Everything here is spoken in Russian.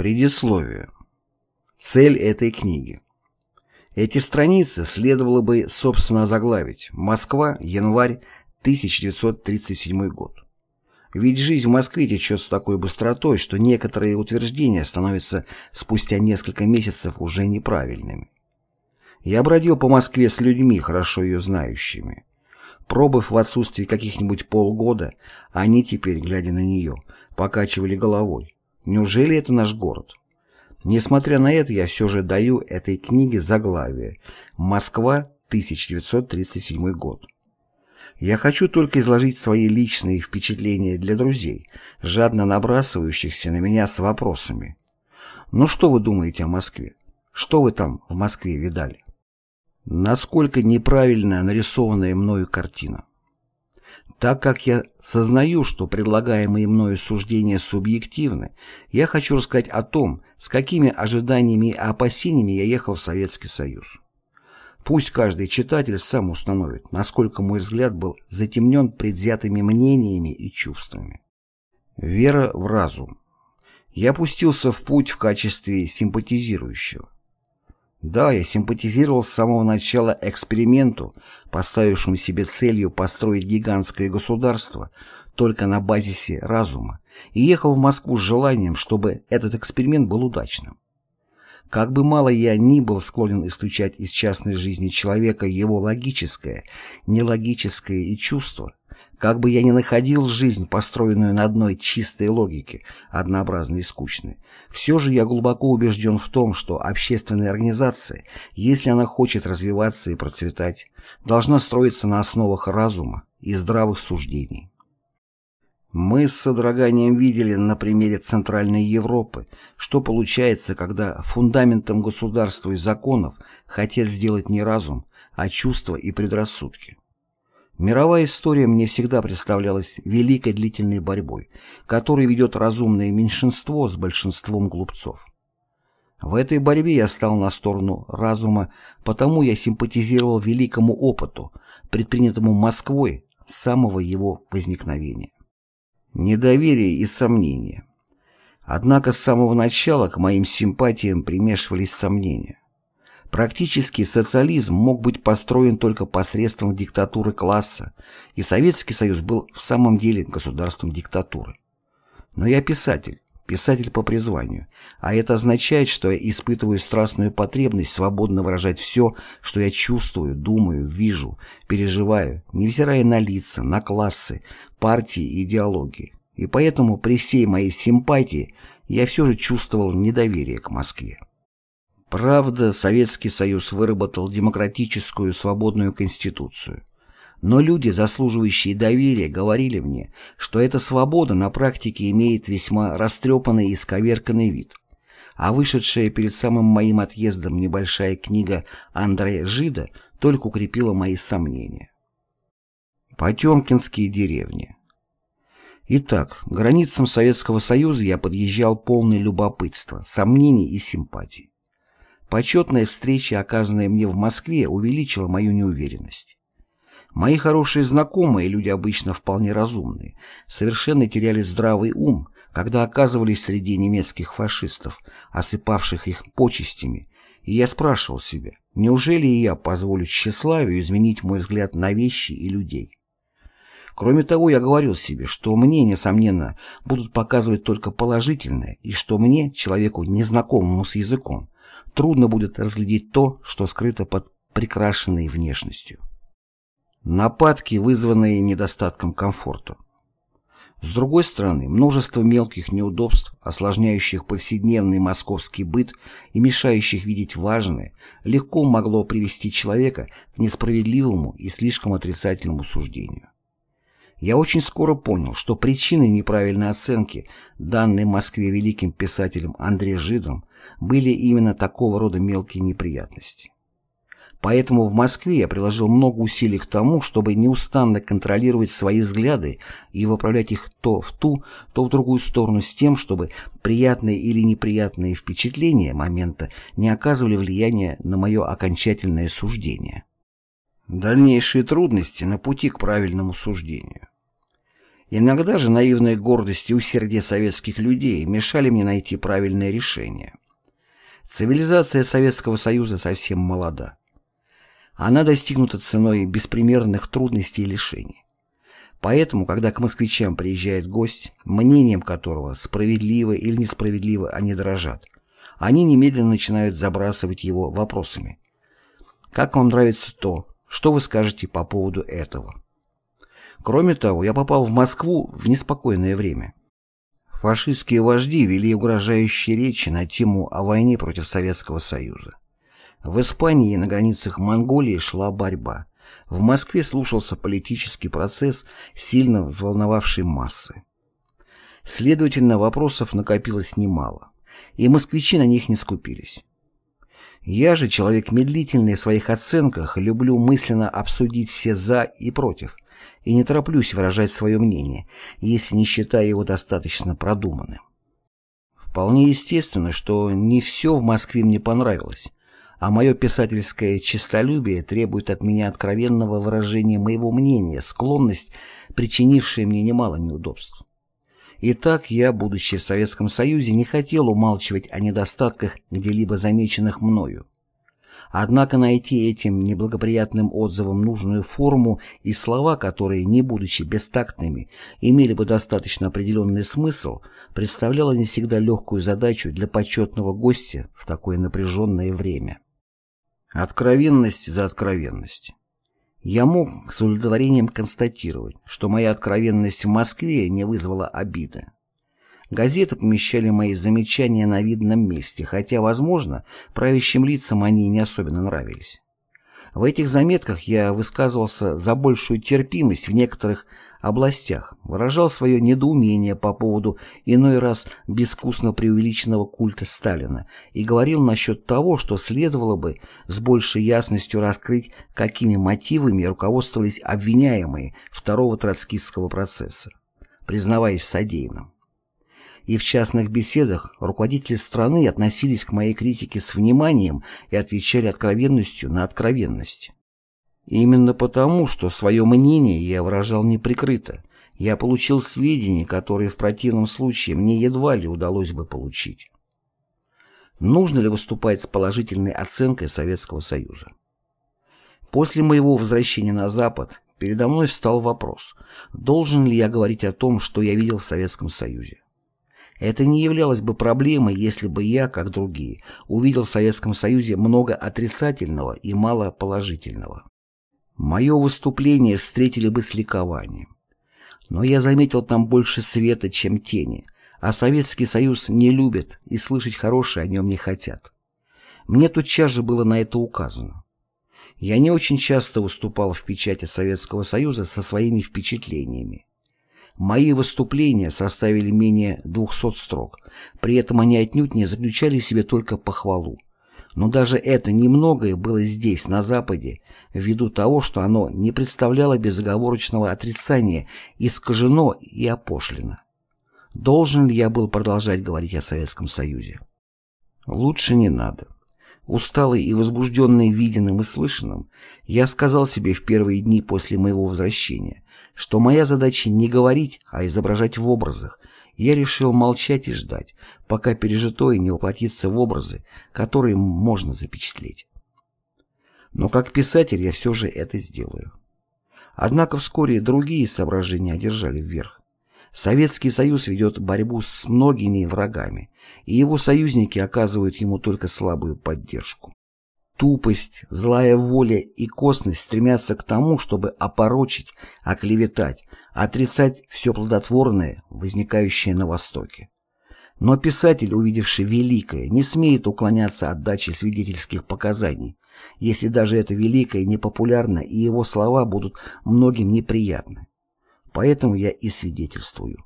Предисловие. Цель этой книги. Эти страницы следовало бы, собственно, заглавить «Москва, январь 1937 год». Ведь жизнь в Москве течет с такой быстротой, что некоторые утверждения становятся спустя несколько месяцев уже неправильными. Я бродил по Москве с людьми, хорошо ее знающими. Пробыв в отсутствии каких-нибудь полгода, они теперь, глядя на нее, покачивали головой Неужели это наш город? Несмотря на это, я все же даю этой книге заглавие «Москва, 1937 год». Я хочу только изложить свои личные впечатления для друзей, жадно набрасывающихся на меня с вопросами. Ну что вы думаете о Москве? Что вы там в Москве видали? Насколько неправильно нарисованная мною картина. Так как я сознаю, что предлагаемые мною суждения субъективны, я хочу рассказать о том, с какими ожиданиями и опасениями я ехал в Советский Союз. Пусть каждый читатель сам установит, насколько мой взгляд был затемнен предвзятыми мнениями и чувствами. Вера в разум. Я пустился в путь в качестве симпатизирующего. Да, я симпатизировал с самого начала эксперименту, поставившему себе целью построить гигантское государство только на базисе разума, и ехал в Москву с желанием, чтобы этот эксперимент был удачным. Как бы мало я ни был склонен исключать из частной жизни человека его логическое, нелогическое и чувство, как бы я ни находил жизнь, построенную на одной чистой логике, однообразной и скучной, все же я глубоко убежден в том, что общественная организация, если она хочет развиваться и процветать, должна строиться на основах разума и здравых суждений. Мы с содроганием видели на примере Центральной Европы, что получается, когда фундаментом государства и законов хотят сделать не разум, а чувства и предрассудки. Мировая история мне всегда представлялась великой длительной борьбой, которую ведет разумное меньшинство с большинством глупцов. В этой борьбе я стал на сторону разума, потому я симпатизировал великому опыту, предпринятому Москвой с самого его возникновения. Недоверие и сомнения. Однако с самого начала к моим симпатиям примешивались сомнения. Практически социализм мог быть построен только посредством диктатуры класса, и Советский Союз был в самом деле государством диктатуры. Но я писатель, писатель по призванию, а это означает, что я испытываю страстную потребность свободно выражать все, что я чувствую, думаю, вижу, переживаю, невзирая на лица, на классы, партии и идеологии. И поэтому при всей моей симпатии я все же чувствовал недоверие к Москве. Правда, Советский Союз выработал демократическую свободную конституцию. Но люди, заслуживающие доверия, говорили мне, что эта свобода на практике имеет весьма растрепанный и сковерканный вид. А вышедшая перед самым моим отъездом небольшая книга Андрея Жида только укрепила мои сомнения. Потемкинские деревни Итак, границам Советского Союза я подъезжал полный любопытства, сомнений и симпатий. Почетная встреча, оказанная мне в Москве, увеличила мою неуверенность. Мои хорошие знакомые, люди обычно вполне разумные, совершенно теряли здравый ум, когда оказывались среди немецких фашистов, осыпавших их почестями, и я спрашивал себя, неужели я позволю тщеславию изменить мой взгляд на вещи и людей? Кроме того, я говорил себе, что мне, несомненно, будут показывать только положительное, и что мне, человеку, незнакомому с языком, трудно будет разглядеть то, что скрыто под прикрашенной внешностью. Нападки, вызванные недостатком комфорта. С другой стороны, множество мелких неудобств, осложняющих повседневный московский быт и мешающих видеть важное, легко могло привести человека к несправедливому и слишком отрицательному суждению. Я очень скоро понял, что причиной неправильной оценки, данной Москве великим писателем Андре Жидом, были именно такого рода мелкие неприятности. Поэтому в Москве я приложил много усилий к тому, чтобы неустанно контролировать свои взгляды и выправлять их то в ту, то в другую сторону с тем, чтобы приятные или неприятные впечатления момента не оказывали влияния на мое окончательное суждение. Дальнейшие трудности на пути к правильному суждению. Иногда же наивная гордость и усердие советских людей мешали мне найти правильное решение. Цивилизация Советского Союза совсем молода. Она достигнута ценой беспримерных трудностей и лишений. Поэтому, когда к москвичам приезжает гость, мнением которого, справедливо или несправедливо, они дорожат, они немедленно начинают забрасывать его вопросами. Как вам нравится то? Что вы скажете по поводу этого? Кроме того, я попал в Москву в неспокойное время. Фашистские вожди вели угрожающие речи на тему о войне против Советского Союза. В Испании на границах Монголии шла борьба. В Москве слушался политический процесс, сильно взволновавший массы. Следовательно, вопросов накопилось немало, и москвичи на них не скупились. Я же, человек медлительный в своих оценках, люблю мысленно обсудить все «за» и «против», и не тороплюсь выражать свое мнение, если не считаю его достаточно продуманным. Вполне естественно, что не все в Москве мне понравилось, а мое писательское честолюбие требует от меня откровенного выражения моего мнения, склонность, причинившая мне немало неудобств. Итак, я, будучи в Советском Союзе, не хотел умалчивать о недостатках, где-либо замеченных мною. Однако найти этим неблагоприятным отзывам нужную форму и слова, которые, не будучи бестактными, имели бы достаточно определенный смысл, представляло не всегда легкую задачу для почетного гостя в такое напряженное время. Откровенность за откровенность. Я мог с удовлетворением констатировать, что моя откровенность в Москве не вызвала обиды. Газеты помещали мои замечания на видном месте, хотя, возможно, правящим лицам они не особенно нравились. В этих заметках я высказывался за большую терпимость в некоторых областях, выражал свое недоумение по поводу иной раз безвкусно преувеличенного культа Сталина и говорил насчет того, что следовало бы с большей ясностью раскрыть, какими мотивами руководствовались обвиняемые второго троцкистского процесса, признаваясь в содеянном и в частных беседах руководители страны относились к моей критике с вниманием и отвечали откровенностью на откровенность. Именно потому, что свое мнение я выражал неприкрыто, я получил сведения, которые в противном случае мне едва ли удалось бы получить. Нужно ли выступать с положительной оценкой Советского Союза? После моего возвращения на Запад передо мной встал вопрос, должен ли я говорить о том, что я видел в Советском Союзе. Это не являлось бы проблемой, если бы я, как другие, увидел в Советском Союзе много отрицательного и мало положительного. Мое выступление встретили бы с ликованием. Но я заметил там больше света, чем тени, а Советский Союз не любит и слышать хорошее о нем не хотят. Мне тут же было на это указано. Я не очень часто выступал в печати Советского Союза со своими впечатлениями. Мои выступления составили менее 200 строк, при этом они отнюдь не заключали в себе только похвалу. Но даже это немногое было здесь, на Западе, ввиду того, что оно не представляло безоговорочного отрицания, искажено и опошлено. Должен ли я был продолжать говорить о Советском Союзе? Лучше не надо. Усталый и возбужденный виденным и слышанным, я сказал себе в первые дни после моего возвращения, что моя задача не говорить, а изображать в образах, я решил молчать и ждать, пока пережитое не воплотится в образы, которые можно запечатлеть. Но как писатель я все же это сделаю. Однако вскоре другие соображения одержали вверх. Советский Союз ведет борьбу с многими врагами, и его союзники оказывают ему только слабую поддержку. Тупость, злая воля и косность стремятся к тому, чтобы опорочить, оклеветать, отрицать все плодотворное, возникающее на Востоке. Но писатель, увидевший великое, не смеет уклоняться от дачи свидетельских показаний, если даже это великое непопулярно и его слова будут многим неприятны. Поэтому я и свидетельствую.